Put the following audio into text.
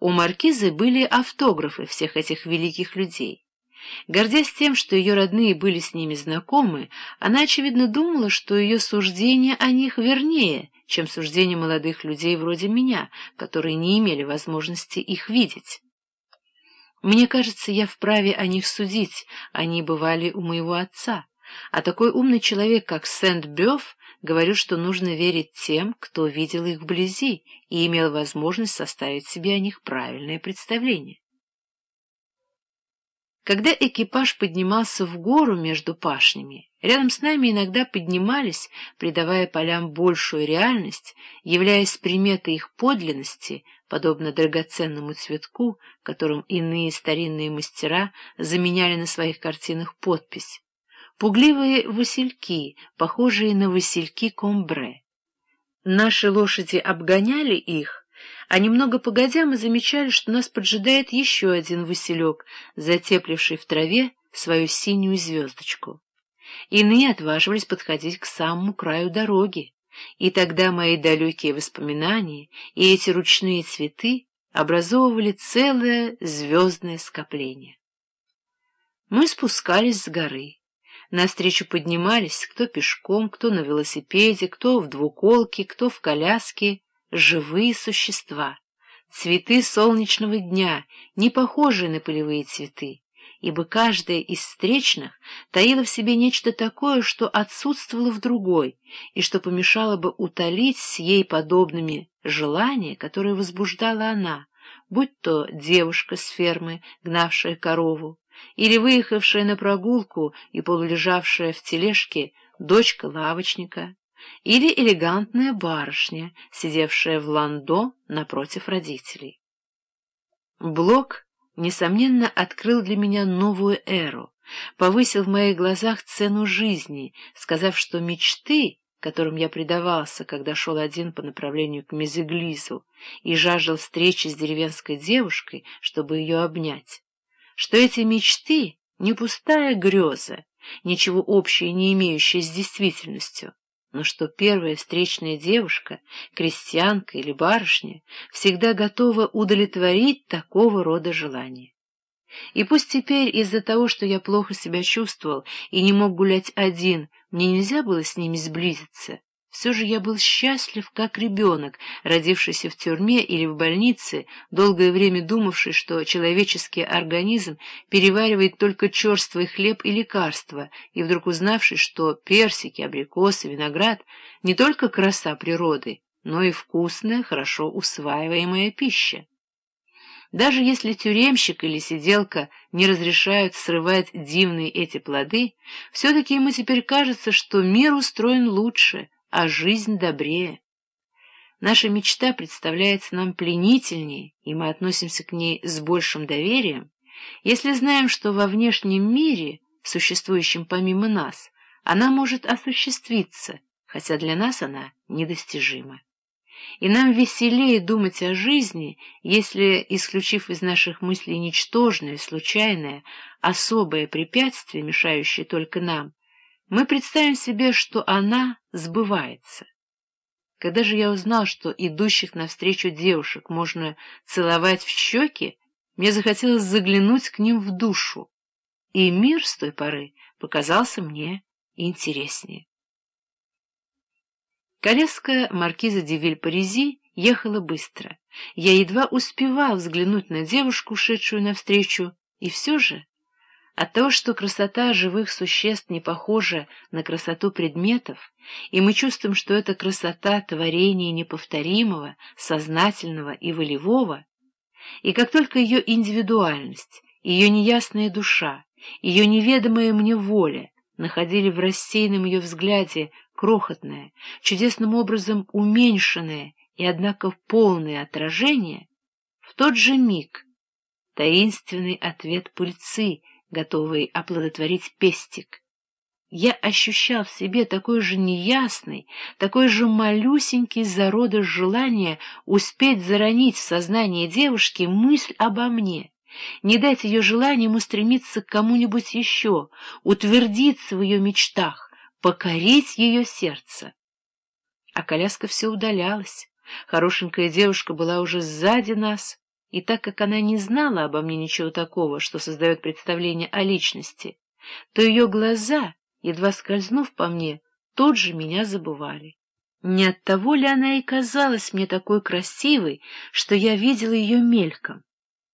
У маркизы были автографы всех этих великих людей. Гордясь тем, что ее родные были с ними знакомы, она, очевидно, думала, что ее суждение о них вернее, чем суждение молодых людей вроде меня, которые не имели возможности их видеть. Мне кажется, я вправе о них судить, они бывали у моего отца, а такой умный человек, как Сент-Бёв, говорю, что нужно верить тем, кто видел их вблизи и имел возможность составить себе о них правильное представление. Когда экипаж поднимался в гору между пашнями, рядом с нами иногда поднимались, придавая полям большую реальность, являясь приметой их подлинности, подобно драгоценному цветку, которым иные старинные мастера заменяли на своих картинах подпись пугливые васильки, похожие на васильки комбре. Наши лошади обгоняли их, а немного погодя мы замечали, что нас поджидает еще один василек, затепливший в траве свою синюю звездочку. Иные отваживались подходить к самому краю дороги, и тогда мои далекие воспоминания и эти ручные цветы образовывали целое звездное скопление. Мы спускались с горы. Навстречу поднимались кто пешком, кто на велосипеде, кто в двуколке, кто в коляске, живые существа, цветы солнечного дня, не похожие на полевые цветы, ибо каждая из встречных таила в себе нечто такое, что отсутствовало в другой, и что помешало бы утолить с ей подобными желания, которые возбуждала она, будь то девушка с фермы, гнавшая корову, или выехавшая на прогулку и полулежавшая в тележке дочка лавочника, или элегантная барышня, сидевшая в ландо напротив родителей. Блок, несомненно, открыл для меня новую эру, повысил в моих глазах цену жизни, сказав, что мечты, которым я предавался, когда шел один по направлению к Мезеглизу и жаждал встречи с деревенской девушкой, чтобы ее обнять, что эти мечты — не пустая греза, ничего общего не имеющая с действительностью, но что первая встречная девушка, крестьянка или барышня, всегда готова удовлетворить такого рода желания. И пусть теперь из-за того, что я плохо себя чувствовал и не мог гулять один, мне нельзя было с ними сблизиться, все же я был счастлив, как ребенок, родившийся в тюрьме или в больнице, долгое время думавший, что человеческий организм переваривает только черствый хлеб и лекарства, и вдруг узнавший, что персики, абрикосы, виноград — не только краса природы, но и вкусная, хорошо усваиваемая пища. Даже если тюремщик или сиделка не разрешают срывать дивные эти плоды, все-таки ему теперь кажется, что мир устроен лучше — а жизнь добрее. Наша мечта представляется нам пленительнее, и мы относимся к ней с большим доверием, если знаем, что во внешнем мире, существующем помимо нас, она может осуществиться, хотя для нас она недостижима. И нам веселее думать о жизни, если, исключив из наших мыслей ничтожное, случайное, особое препятствие, мешающее только нам, мы представим себе, что она сбывается. Когда же я узнал, что идущих навстречу девушек можно целовать в щеки, мне захотелось заглянуть к ним в душу, и мир с той поры показался мне интереснее. Коляска маркиза де Виль-Паризи ехала быстро. Я едва успевал взглянуть на девушку, шедшую навстречу, и все же от того, что красота живых существ не похожа на красоту предметов, и мы чувствуем, что это красота творения неповторимого, сознательного и волевого, и как только ее индивидуальность, ее неясная душа, ее неведомая мне воля находили в рассеянном ее взгляде крохотное, чудесным образом уменьшенное и, однако, полное отражение, в тот же миг таинственный ответ пыльцы — готовый оплодотворить пестик. Я ощущал в себе такой же неясный, такой же малюсенький зародыш желания успеть заронить в сознание девушки мысль обо мне, не дать ее желаниям устремиться к кому-нибудь еще, утвердиться в ее мечтах, покорить ее сердце. А коляска все удалялась. Хорошенькая девушка была уже сзади нас, и так как она не знала обо мне ничего такого, что создает представление о личности, то ее глаза, едва скользнув по мне, тут же меня забывали. Не от того ли она и казалась мне такой красивой, что я видела ее мельком?